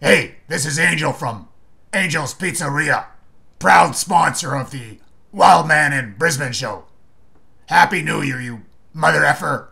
Hey, this is Angel from Angel's Pizzeria, proud sponsor of the Wildman in Brisbane show. Happy New Year, you mother effer.